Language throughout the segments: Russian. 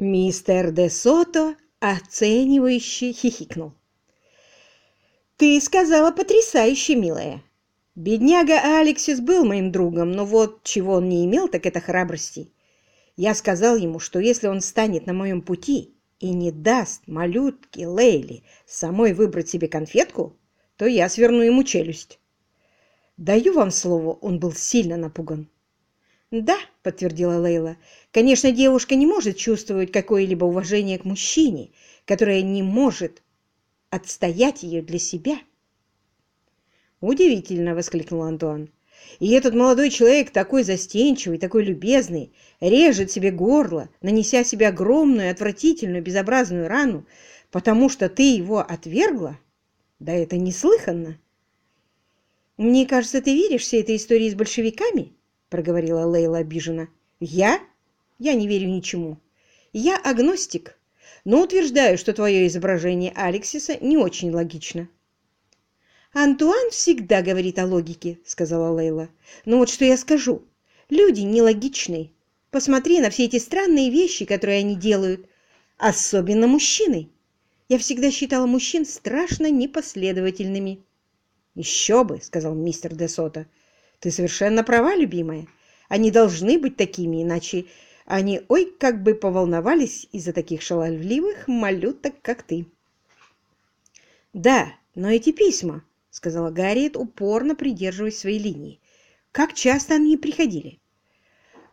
Мистер де Сото оценивающе хихикнул. «Ты сказала потрясающе, милая. Бедняга Алексис был моим другом, но вот чего он не имел, так это храбрости. Я сказал ему, что если он станет на моем пути и не даст малютке Лейли самой выбрать себе конфетку, то я сверну ему челюсть. Даю вам слово, он был сильно напуган. «Да», — подтвердила Лейла, — «конечно, девушка не может чувствовать какое-либо уважение к мужчине, которое не может отстоять ее для себя». «Удивительно!» — воскликнул Антуан. «И этот молодой человек такой застенчивый, такой любезный, режет себе горло, нанеся себе огромную, отвратительную, безобразную рану, потому что ты его отвергла? Да это неслыханно!» «Мне кажется, ты веришь всей этой истории с большевиками?» — проговорила Лейла обиженно. «Я? Я не верю ничему. Я агностик, но утверждаю, что твое изображение Алексиса не очень логично». «Антуан всегда говорит о логике», — сказала Лейла. «Но вот что я скажу. Люди нелогичные. Посмотри на все эти странные вещи, которые они делают. Особенно мужчины. Я всегда считала мужчин страшно непоследовательными». «Еще бы», — сказал мистер Де Сото. «Ты совершенно права, любимая. Они должны быть такими, иначе они ой как бы поволновались из-за таких шаловливых малюток, как ты». «Да, но эти письма...» — сказала Гарриет, упорно придерживаясь своей линии. «Как часто они приходили?»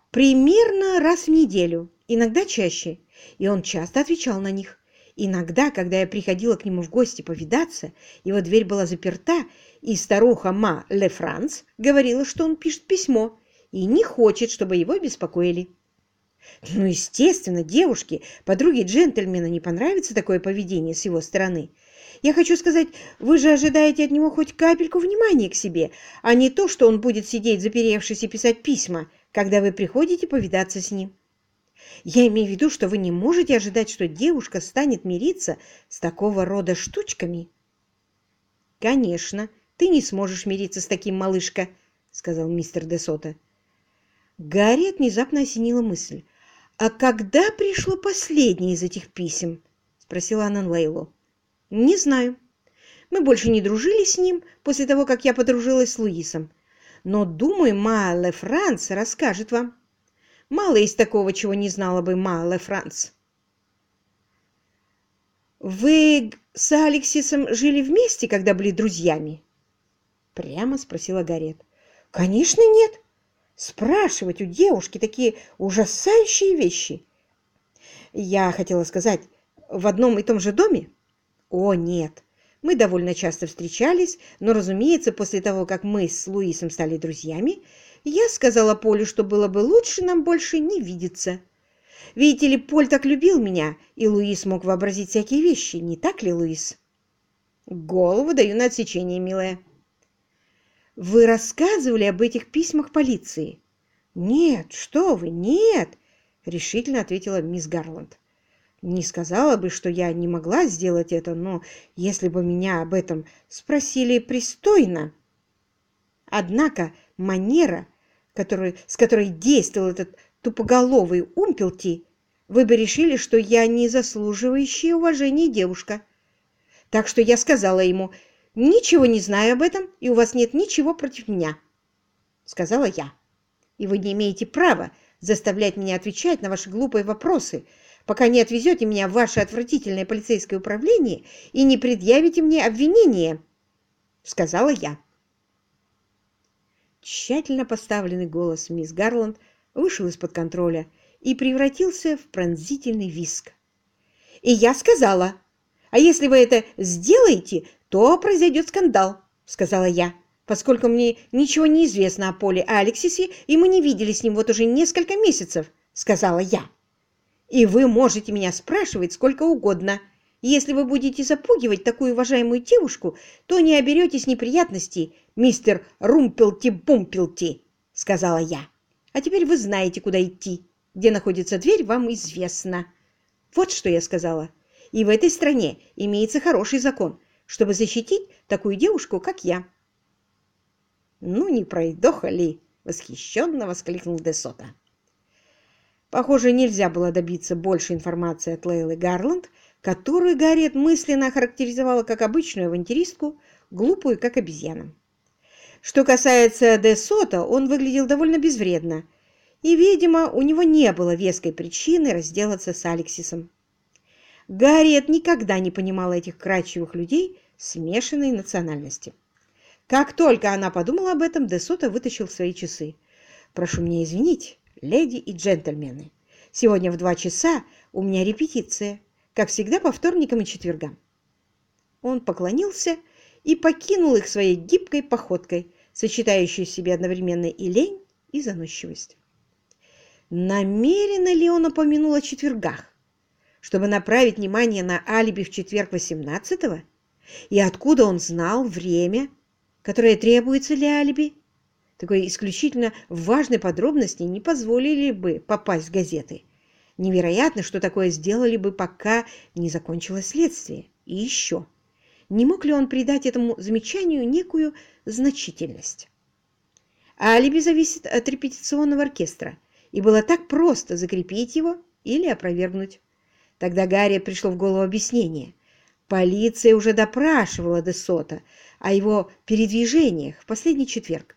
«Примерно раз в неделю, иногда чаще, и он часто отвечал на них. Иногда, когда я приходила к нему в гости повидаться, его дверь была заперта, и старуха Ма Ле Франц говорила, что он пишет письмо и не хочет, чтобы его беспокоили. Ну, естественно, девушке, подруге джентльмена не понравится такое поведение с его стороны. Я хочу сказать, вы же ожидаете от него хоть капельку внимания к себе, а не то, что он будет сидеть заперевшись и писать письма, когда вы приходите повидаться с ним. Я имею в виду, что вы не можете ожидать, что девушка станет мириться с такого рода штучками. Конечно, ты не сможешь мириться с таким, малышка, сказал мистер Десота. Гарри внезапно осенила мысль. «А когда пришло последнее из этих писем?» — спросила она Лейлу. Не знаю. Мы больше не дружили с ним после того, как я подружилась с Луисом. Но, думаю, Ма Ле Франц расскажет вам. Мало есть такого, чего не знала бы Ма Ле Франц. «Вы с Алексисом жили вместе, когда были друзьями?» Прямо спросила Гарет. «Конечно нет. Спрашивать у девушки такие ужасающие вещи. Я хотела сказать, в одном и том же доме?» О, нет. Мы довольно часто встречались, но, разумеется, после того, как мы с Луисом стали друзьями, я сказала Полю, что было бы лучше нам больше не видеться. Видите ли, Поль так любил меня, и Луис мог вообразить всякие вещи, не так ли, Луис? Голову даю на отсечение, милая. Вы рассказывали об этих письмах полиции? Нет, что вы, нет, решительно ответила мисс Гарланд. Не сказала бы, что я не могла сделать это, но если бы меня об этом спросили пристойно. Однако манера, который, с которой действовал этот тупоголовый умпелти, вы бы решили, что я не заслуживающая уважения девушка. Так что я сказала ему, ничего не знаю об этом, и у вас нет ничего против меня. Сказала я. И вы не имеете права заставлять меня отвечать на ваши глупые вопросы, пока не отвезете меня в ваше отвратительное полицейское управление и не предъявите мне обвинение, — сказала я. Тщательно поставленный голос мисс Гарланд вышел из-под контроля и превратился в пронзительный виск. И я сказала, а если вы это сделаете, то произойдет скандал, — сказала я, поскольку мне ничего не известно о Поле Алексисе, и мы не видели с ним вот уже несколько месяцев, — сказала я. И вы можете меня спрашивать сколько угодно. Если вы будете запугивать такую уважаемую девушку, то не оберетесь неприятностей, мистер Румпелти-Бумпелти, — сказала я. А теперь вы знаете, куда идти. Где находится дверь, вам известно. Вот что я сказала. И в этой стране имеется хороший закон, чтобы защитить такую девушку, как я. «Ну, не пройдоха ли?» — восхищенно воскликнул Десота. Похоже, нельзя было добиться больше информации от Лейлы Гарланд, которую Гарриет мысленно охарактеризовала как обычную авантюристку, глупую, как обезьяна. Что касается Де Сота, он выглядел довольно безвредно, и, видимо, у него не было веской причины разделаться с Алексисом. Гарриет никогда не понимала этих кратчевых людей смешанной национальности. Как только она подумала об этом, Де Сота вытащил свои часы. «Прошу меня извинить, леди и джентльмены. Сегодня в два часа у меня репетиция, как всегда по вторникам и четвергам». Он поклонился и покинул их своей гибкой походкой, сочетающей в себе одновременно и лень, и заносчивость. Намеренно ли он упомянул о четвергах, чтобы направить внимание на алиби в четверг 18-го? И откуда он знал время, которое требуется для алиби? Такой исключительно важной подробности не позволили бы попасть в газеты. Невероятно, что такое сделали бы, пока не закончилось следствие. И еще не мог ли он придать этому замечанию некую значительность. алиби зависит от репетиционного оркестра, и было так просто закрепить его или опровергнуть. Тогда Гарри пришло в голову объяснение. Полиция уже допрашивала Десота о его передвижениях в последний четверг,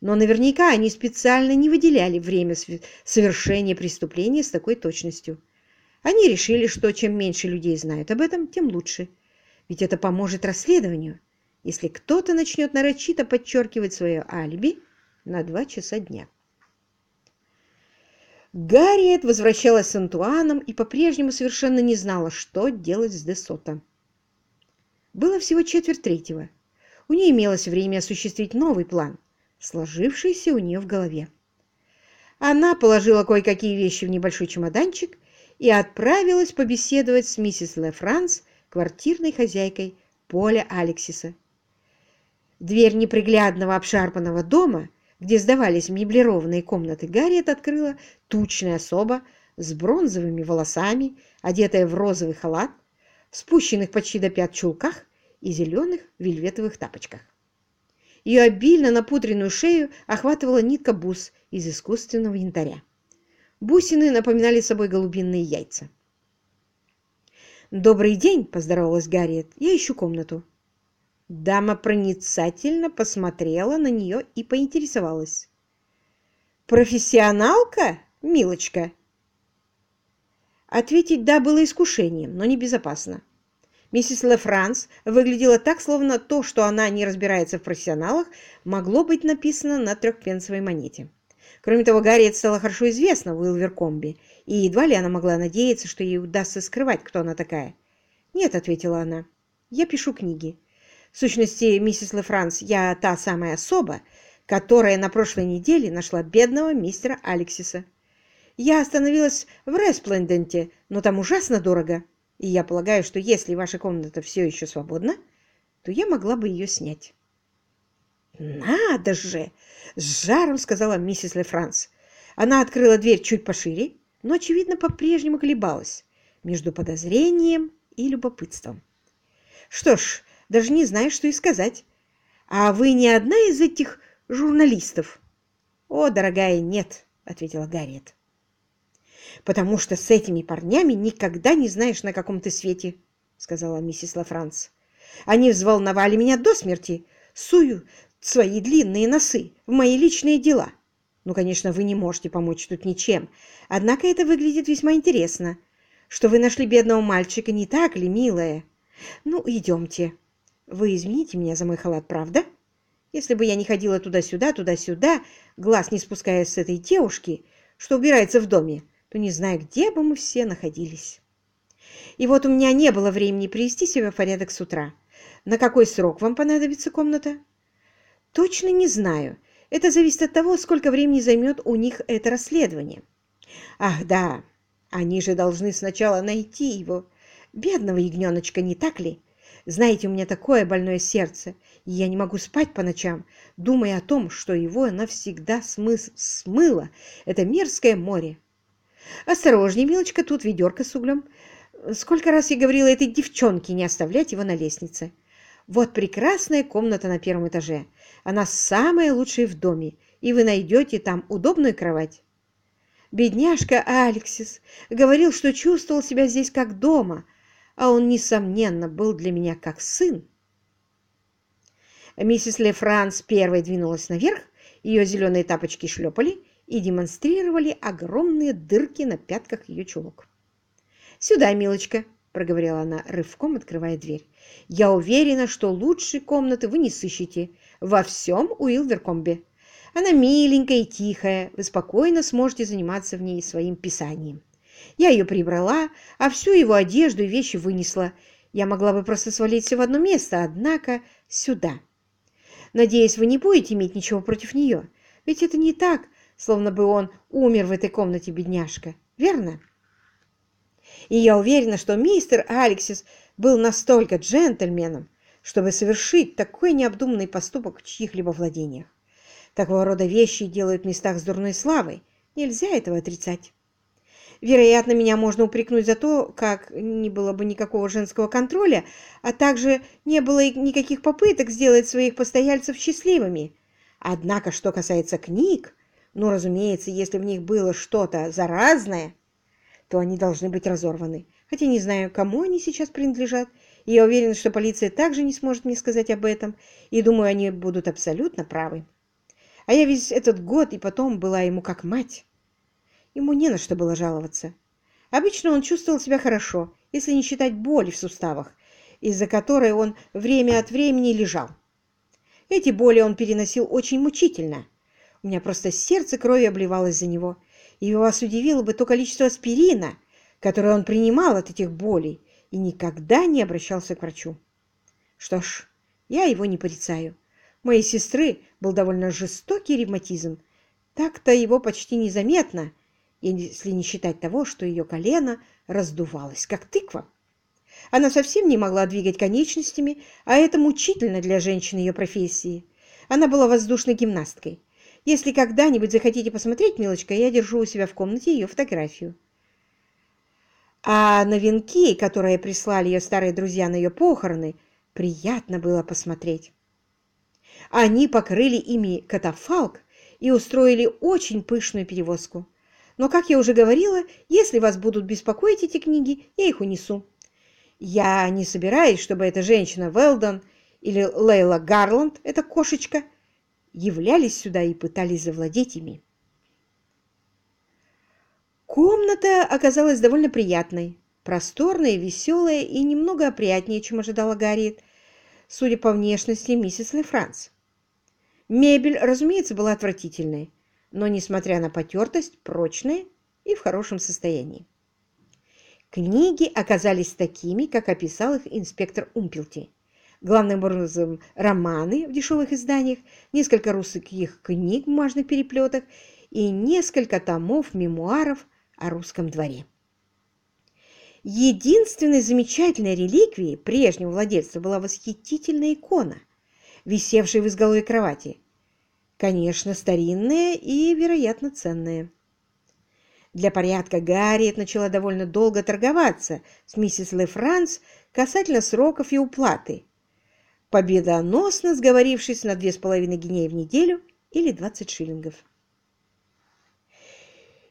но наверняка они специально не выделяли время совершения преступления с такой точностью. Они решили, что чем меньше людей знают об этом, тем лучше – ведь это поможет расследованию, если кто-то начнет нарочито подчеркивать свое алиби на два часа дня. Гарриет возвращалась с Антуаном и по-прежнему совершенно не знала, что делать с Десота. Было всего четверть третьего. У нее имелось время осуществить новый план, сложившийся у нее в голове. Она положила кое-какие вещи в небольшой чемоданчик и отправилась побеседовать с миссис Ле Франс квартирной хозяйкой Поля Алексиса. Дверь неприглядного обшарпанного дома, где сдавались меблированные комнаты, Гарриет открыла тучная особа с бронзовыми волосами, одетая в розовый халат, в спущенных почти до пят чулках и зеленых вельветовых тапочках. Ее обильно напудренную шею охватывала нитка бус из искусственного янтаря. Бусины напоминали собой голубиные яйца. «Добрый день!» – поздоровалась Гарриет. «Я ищу комнату». Дама проницательно посмотрела на нее и поинтересовалась. «Профессионалка, милочка?» Ответить «да» было искушением, но небезопасно. Миссис Лефранс выглядела так, словно то, что она не разбирается в профессионалах, могло быть написано на трехпенсовой монете. Кроме того, Гарриет стала хорошо известна в Уилверкомбе, и едва ли она могла надеяться, что ей удастся скрывать, кто она такая. «Нет», — ответила она, — «я пишу книги. В сущности, миссис Лефранс, я та самая особа, которая на прошлой неделе нашла бедного мистера Алексиса. Я остановилась в Респленденте, но там ужасно дорого, и я полагаю, что если ваша комната все еще свободна, то я могла бы ее снять». «Надо же!» — с жаром сказала миссис Лефранс. Она открыла дверь чуть пошире, но, очевидно, по-прежнему колебалась между подозрением и любопытством. «Что ж, даже не знаю, что и сказать. А вы не одна из этих журналистов?» «О, дорогая, нет», — ответила Гарриет. «Потому что с этими парнями никогда не знаешь, на каком ты свете», — сказала миссис Лафранс. «Они взволновали меня до смерти. Сую свои длинные носы в мои личные дела. Ну, конечно, вы не можете помочь тут ничем, однако это выглядит весьма интересно, что вы нашли бедного мальчика, не так ли, милая? Ну, идемте. Вы извините меня за мой халат, правда? Если бы я не ходила туда-сюда, туда-сюда, глаз не спуская с этой девушки, что убирается в доме, то не знаю, где бы мы все находились. И вот у меня не было времени привести себя в порядок с утра. На какой срок вам понадобится комната? Точно не знаю. Это зависит от того, сколько времени займет у них это расследование. Ах, да, они же должны сначала найти его. Бедного ягненочка, не так ли? Знаете, у меня такое больное сердце, и я не могу спать по ночам, думая о том, что его навсегда смыс смыло это мерзкое море. Осторожней, милочка, тут ведерко с углем. Сколько раз я говорила этой девчонке не оставлять его на лестнице. Вот прекрасная комната на первом этаже. Она самая лучшая в доме, и вы найдете там удобную кровать. Бедняжка Алексис говорил, что чувствовал себя здесь как дома, а он, несомненно, был для меня как сын. Миссис Ле Франс первой двинулась наверх, ее зеленые тапочки шлепали и демонстрировали огромные дырки на пятках ее чулок. «Сюда, милочка!» — проговорила она, рывком открывая дверь. «Я уверена, что лучшей комнаты вы не сыщете во всем Уилверкомбе. Она миленькая и тихая, вы спокойно сможете заниматься в ней своим писанием. Я ее прибрала, а всю его одежду и вещи вынесла. Я могла бы просто свалить все в одно место, однако сюда. Надеюсь, вы не будете иметь ничего против нее, ведь это не так, словно бы он умер в этой комнате, бедняжка, верно? И я уверена, что мистер Алексис был настолько джентльменом, чтобы совершить такой необдуманный поступок в чьих-либо владениях. Такого рода вещи делают в местах с дурной славой. Нельзя этого отрицать. Вероятно, меня можно упрекнуть за то, как не было бы никакого женского контроля, а также не было никаких попыток сделать своих постояльцев счастливыми. Однако, что касается книг, ну, разумеется, если в них было что-то заразное, то они должны быть разорваны. Хотя не знаю, кому они сейчас принадлежат, и я уверена, что полиция также не сможет мне сказать об этом, и думаю, они будут абсолютно правы. А я весь этот год и потом была ему как мать. Ему не на что было жаловаться. Обычно он чувствовал себя хорошо, если не считать боли в суставах, из-за которой он время от времени лежал. Эти боли он переносил очень мучительно. У меня просто сердце кровью обливалось за него, и вас удивило бы то количество аспирина, которое он принимал от этих болей, и никогда не обращался к врачу. Что ж, я его не порицаю моей сестры был довольно жестокий ревматизм. Так-то его почти незаметно, если не считать того, что ее колено раздувалось, как тыква. Она совсем не могла двигать конечностями, а это мучительно для женщины ее профессии. Она была воздушной гимнасткой. Если когда-нибудь захотите посмотреть, милочка, я держу у себя в комнате ее фотографию. А на венки, которые прислали ее старые друзья на ее похороны, приятно было посмотреть. Они покрыли ими катафалк и устроили очень пышную перевозку. Но, как я уже говорила, если вас будут беспокоить эти книги, я их унесу. Я не собираюсь, чтобы эта женщина Велдон или Лейла Гарланд, эта кошечка, являлись сюда и пытались завладеть ими. Комната оказалась довольно приятной, просторная, веселая и немного опрятнее, чем ожидала Гарриет, судя по внешности миссис Лефранс. Мебель, разумеется, была отвратительной, но, несмотря на потертость, прочная и в хорошем состоянии. Книги оказались такими, как описал их инспектор Умпелти. Главным образом романы в дешевых изданиях, несколько русских книг в бумажных переплетах и несколько томов мемуаров о русском дворе. Единственной замечательной реликвией прежнего владельца была восхитительная икона – висевшей в изголовье кровати. Конечно, старинные и, вероятно, ценные. Для порядка Гарриет начала довольно долго торговаться с миссис Лефранс касательно сроков и уплаты, победоносно сговорившись на две с половиной гинеи в неделю или 20 шиллингов.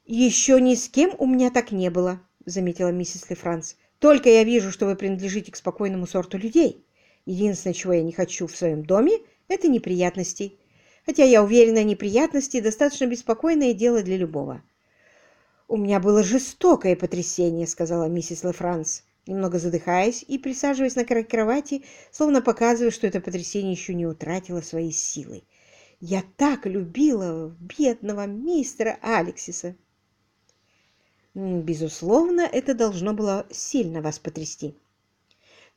«Еще ни с кем у меня так не было», — заметила миссис Лефранс. «Только я вижу, что вы принадлежите к спокойному сорту людей. Единственное, чего я не хочу в своем доме, это неприятностей. Хотя я уверена, неприятности – достаточно беспокойное дело для любого. «У меня было жестокое потрясение», – сказала миссис Лефранс, немного задыхаясь и присаживаясь на край кровати, словно показывая, что это потрясение еще не утратило своей силы. «Я так любила бедного мистера Алексиса!» «Безусловно, это должно было сильно вас потрясти»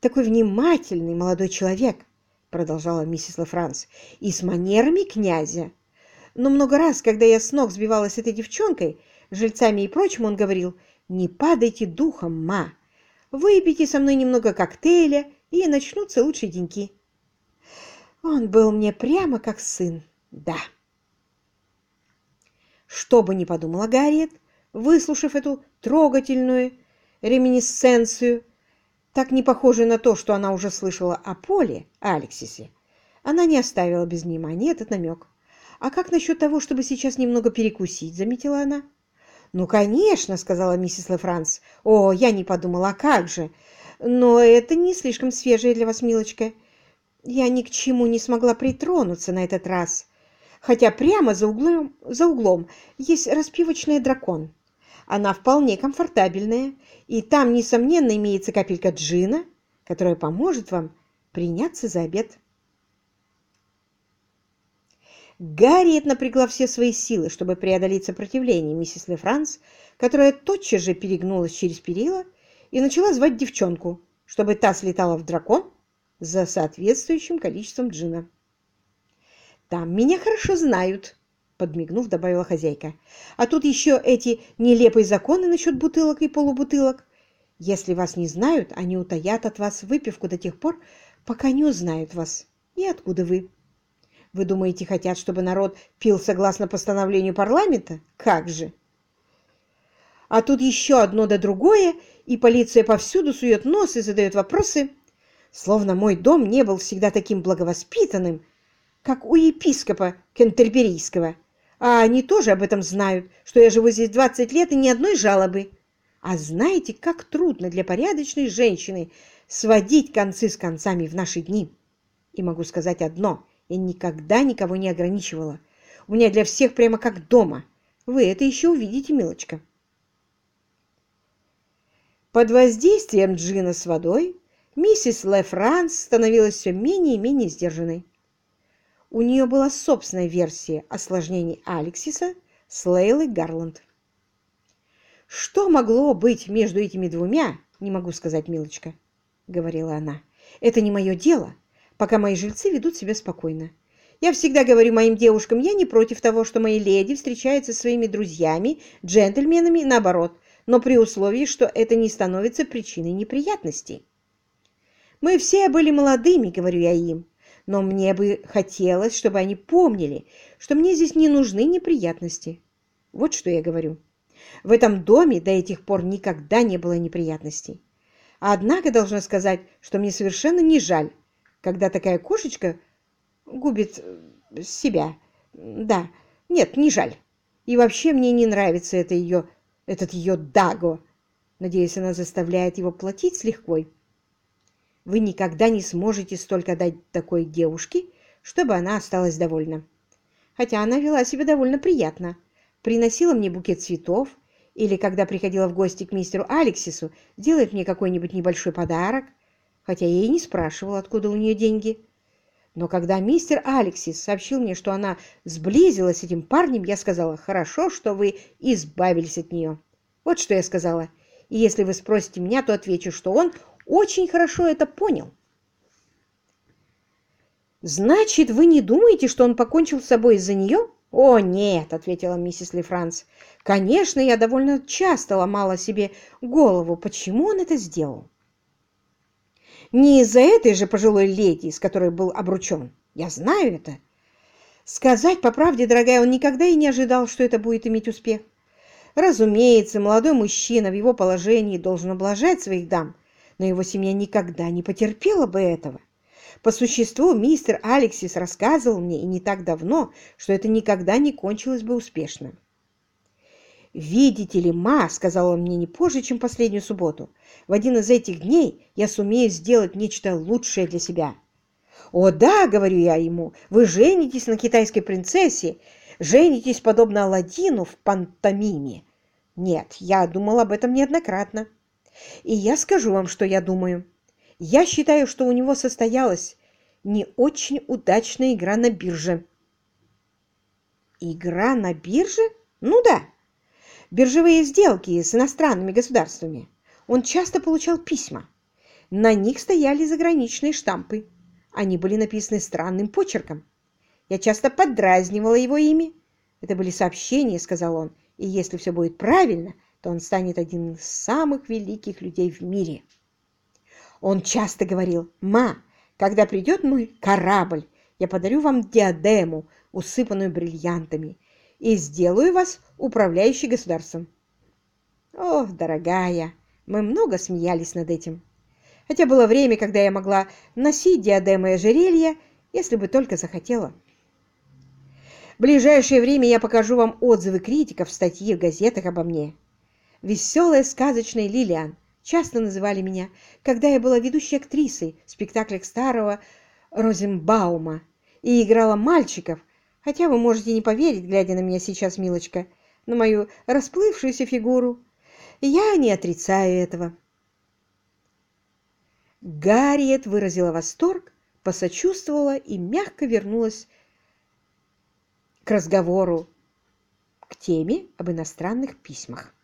такой внимательный молодой человек, продолжала миссис Лефранс, и с манерами князя. Но много раз, когда я с ног сбивалась с этой девчонкой, жильцами и прочим, он говорил, «Не падайте духом, ма! Выпейте со мной немного коктейля, и начнутся лучшие деньки». Он был мне прямо как сын, да. Что бы ни подумала Гарриет, выслушав эту трогательную реминисценцию, так не похожий на то, что она уже слышала о Поле, Алексисе, она не оставила без внимания этот намек. «А как насчет того, чтобы сейчас немного перекусить?» — заметила она. «Ну, конечно», — сказала миссис Лефранс. «О, я не подумала, а как же? Но это не слишком свежее для вас, милочка. Я ни к чему не смогла притронуться на этот раз. Хотя прямо за углом, за углом есть распивочная дракон. Она вполне комфортабельная, и там, несомненно, имеется капелька джина, которая поможет вам приняться за обед». Гарриет напрягла все свои силы, чтобы преодолеть сопротивление миссис Лефранс, которая тотчас же перегнулась через перила и начала звать девчонку, чтобы та слетала в дракон за соответствующим количеством джина. «Там меня хорошо знают», — подмигнув, добавила хозяйка. «А тут еще эти нелепые законы насчет бутылок и полубутылок. Если вас не знают, они утаят от вас выпивку до тех пор, пока не узнают вас. И откуда вы?» Вы думаете, хотят, чтобы народ пил согласно постановлению парламента? Как же! А тут еще одно да другое, и полиция повсюду сует нос и задает вопросы, словно мой дом не был всегда таким благовоспитанным, как у епископа Кентерберийского. А они тоже об этом знают, что я живу здесь 20 лет и ни одной жалобы. А знаете, как трудно для порядочной женщины сводить концы с концами в наши дни? И могу сказать одно – я никогда никого не ограничивала. У меня для всех прямо как дома. Вы это еще увидите, милочка. Под воздействием джина с водой миссис Лефранс становилась все менее и менее сдержанной. У нее была собственная версия осложнений Алексиса с Лейлой Гарланд. «Что могло быть между этими двумя, не могу сказать, милочка», — говорила она. «Это не мое дело пока мои жильцы ведут себя спокойно. Я всегда говорю моим девушкам, я не против того, что мои леди встречаются со своими друзьями, джентльменами, наоборот, но при условии, что это не становится причиной неприятностей. Мы все были молодыми, говорю я им, но мне бы хотелось, чтобы они помнили, что мне здесь не нужны неприятности. Вот что я говорю. В этом доме до этих пор никогда не было неприятностей. Однако должна сказать, что мне совершенно не жаль, когда такая кошечка губит э, себя. Да, нет, не жаль. И вообще мне не нравится это ее, этот ее Даго. Надеюсь, она заставляет его платить с. Вы никогда не сможете столько дать такой девушке, чтобы она осталась довольна. Хотя она вела себя довольно приятно. Приносила мне букет цветов, или, когда приходила в гости к мистеру Алексису, делает мне какой-нибудь небольшой подарок, хотя я и не спрашивала, откуда у нее деньги. Но когда мистер Алексис сообщил мне, что она сблизилась с этим парнем, я сказала, хорошо, что вы избавились от нее. Вот что я сказала. И если вы спросите меня, то отвечу, что он очень хорошо это понял. «Значит, вы не думаете, что он покончил с собой из-за нее?» «О, нет», — ответила миссис Ли Франц. «Конечно, я довольно часто ломала себе голову, почему он это сделал. Не из-за этой же пожилой леди, с которой был обручен. Я знаю это. Сказать по правде, дорогая, он никогда и не ожидал, что это будет иметь успех. Разумеется, молодой мужчина в его положении должен облажать своих дам, но его семья никогда не потерпела бы этого. По существу, мистер Алексис рассказывал мне и не так давно, что это никогда не кончилось бы успешно. «Видите ли, ма, — сказал он мне не позже, чем последнюю субботу, — в один из этих дней я сумею сделать нечто лучшее для себя». «О да, — говорю я ему, — вы женитесь на китайской принцессе, женитесь подобно Аладдину в пантомиме». Нет, я думал об этом неоднократно. И я скажу вам, что я думаю. Я считаю, что у него состоялась не очень удачная игра на бирже. Игра на бирже? Ну да биржевые сделки с иностранными государствами, он часто получал письма. На них стояли заграничные штампы. Они были написаны странным почерком. Я часто поддразнивала его ими. Это были сообщения, сказал он, и если все будет правильно, то он станет одним из самых великих людей в мире. Он часто говорил, «Ма, когда придет мой корабль, я подарю вам диадему, усыпанную бриллиантами, и сделаю вас управляющей государством. О, дорогая, мы много смеялись над этим. Хотя было время, когда я могла носить диадемы и ожерелья, если бы только захотела. В ближайшее время я покажу вам отзывы критиков, статьи в газетах обо мне. Веселая сказочная Лилиан часто называли меня, когда я была ведущей актрисой в спектаклях старого Розенбаума и играла мальчиков, хотя вы можете не поверить, глядя на меня сейчас, милочка, на мою расплывшуюся фигуру. Я не отрицаю этого. Гарриет выразила восторг, посочувствовала и мягко вернулась к разговору, к теме об иностранных письмах.